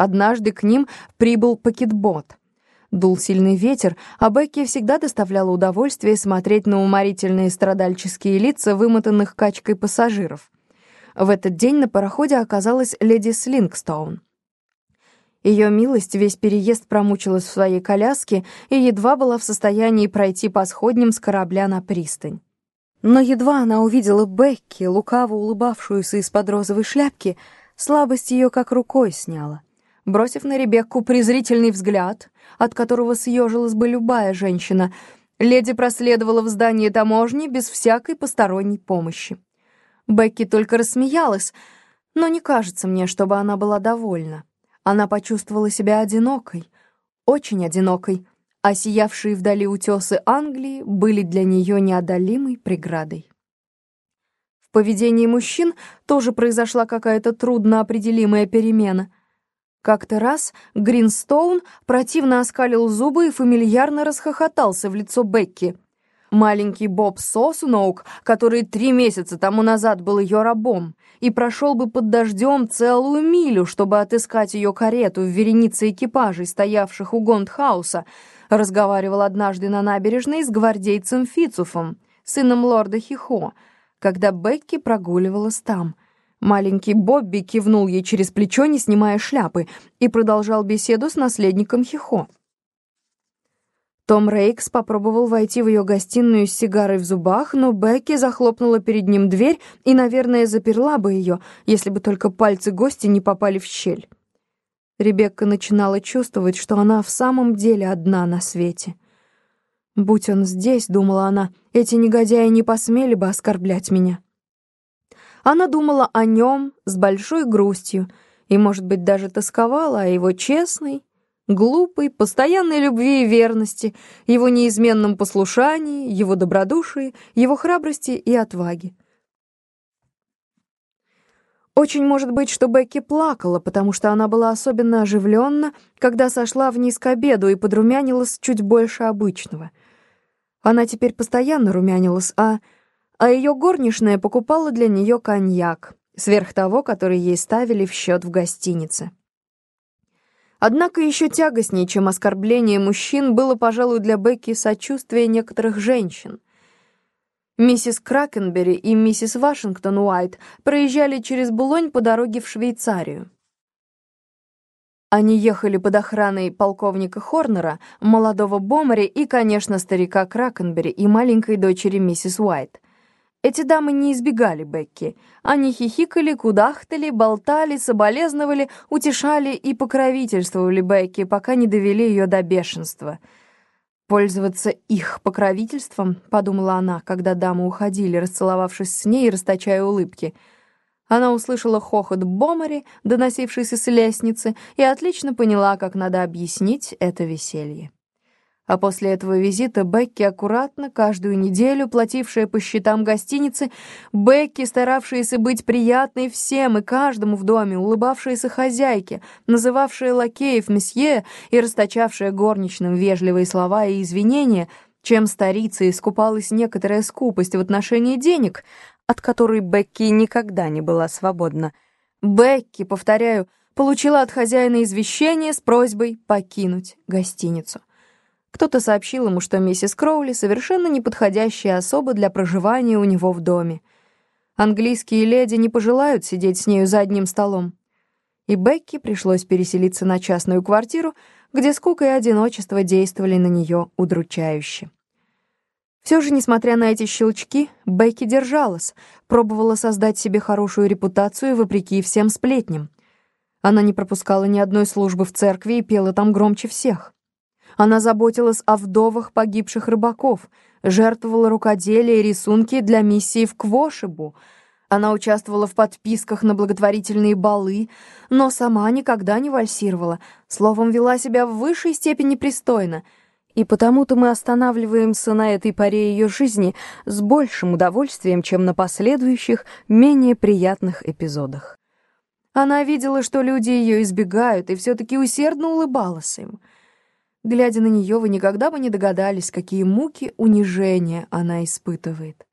Однажды к ним прибыл пакетбот. Дул сильный ветер, а Бекке всегда доставляло удовольствие смотреть на уморительные страдальческие лица вымотанных качкой пассажиров. В этот день на пароходе оказалась леди Слингстоун. Ее милость весь переезд промучилась в своей коляске и едва была в состоянии пройти по сходням с корабля на пристань. Но едва она увидела Бекки, лукаво улыбавшуюся из-под розовой шляпки, слабость ее как рукой сняла. Бросив на Ребекку презрительный взгляд, от которого съежилась бы любая женщина, леди проследовала в здание таможни без всякой посторонней помощи. Бекки только рассмеялась, но не кажется мне, чтобы она была довольна. Она почувствовала себя одинокой, очень одинокой, а сиявшие вдали утесы Англии были для нее неодолимой преградой. В поведении мужчин тоже произошла какая-то трудноопределимая перемена. Как-то раз Гринстоун противно оскалил зубы и фамильярно расхохотался в лицо Бекки — Маленький Боб Сосунок, который три месяца тому назад был ее рабом, и прошел бы под дождем целую милю, чтобы отыскать ее карету в веренице экипажей, стоявших у Гонтхауса, разговаривал однажды на набережной с гвардейцем Фицуфом, сыном лорда Хихо, когда Бекки прогуливалась там. Маленький Бобби кивнул ей через плечо, не снимая шляпы, и продолжал беседу с наследником Хихо. Том Рейкс попробовал войти в ее гостиную с сигарой в зубах, но Бекки захлопнула перед ним дверь и, наверное, заперла бы ее, если бы только пальцы гостя не попали в щель. Ребекка начинала чувствовать, что она в самом деле одна на свете. «Будь он здесь», — думала она, — «эти негодяи не посмели бы оскорблять меня». Она думала о нем с большой грустью и, может быть, даже тосковала о его честной, глупой, постоянной любви и верности, его неизменном послушании, его добродушии, его храбрости и отваге. Очень может быть, что Бекки плакала, потому что она была особенно оживленна, когда сошла вниз к обеду и подрумянилась чуть больше обычного. Она теперь постоянно румянилась, а, а ее горничная покупала для нее коньяк, сверх того, который ей ставили в счет в гостинице. Однако еще тягостнее, чем оскорбление мужчин, было, пожалуй, для Бекки сочувствие некоторых женщин. Миссис Кракенбери и миссис Вашингтон Уайт проезжали через Булонь по дороге в Швейцарию. Они ехали под охраной полковника Хорнера, молодого Бомари и, конечно, старика Кракенбери и маленькой дочери миссис Уайт — эти дамы не избегали Бекки. Они хихикали, кудахтали, болтали, соболезновали, утешали и покровительствовали Бекки, пока не довели ее до бешенства. «Пользоваться их покровительством», — подумала она, когда дамы уходили, расцеловавшись с ней и расточая улыбки. Она услышала хохот Бомари, доносившийся с лестницы, и отлично поняла, как надо объяснить это веселье. А после этого визита Бекки аккуратно, каждую неделю платившая по счетам гостиницы, Бекки, старавшаяся быть приятной всем и каждому в доме, улыбавшаяся хозяйке, называвшая лакеев месье и расточавшая горничным вежливые слова и извинения, чем старица искупалась некоторая скупость в отношении денег, от которой Бекки никогда не была свободна. Бекки, повторяю, получила от хозяина извещение с просьбой покинуть гостиницу. Кто-то сообщил ему, что миссис Кроули совершенно неподходящая особа для проживания у него в доме. Английские леди не пожелают сидеть с нею за одним столом. И Бекки пришлось переселиться на частную квартиру, где скука и одиночество действовали на нее удручающе. Все же, несмотря на эти щелчки, Бекки держалась, пробовала создать себе хорошую репутацию вопреки всем сплетням. Она не пропускала ни одной службы в церкви и пела там громче всех. Она заботилась о вдовах погибших рыбаков, жертвовала рукоделие и рисунки для миссии в Квошебу. Она участвовала в подписках на благотворительные балы, но сама никогда не вальсировала, словом, вела себя в высшей степени пристойно. И потому-то мы останавливаемся на этой паре ее жизни с большим удовольствием, чем на последующих, менее приятных эпизодах. Она видела, что люди ее избегают, и все-таки усердно улыбалась им — Глядя на нее, вы никогда бы не догадались, какие муки унижения она испытывает.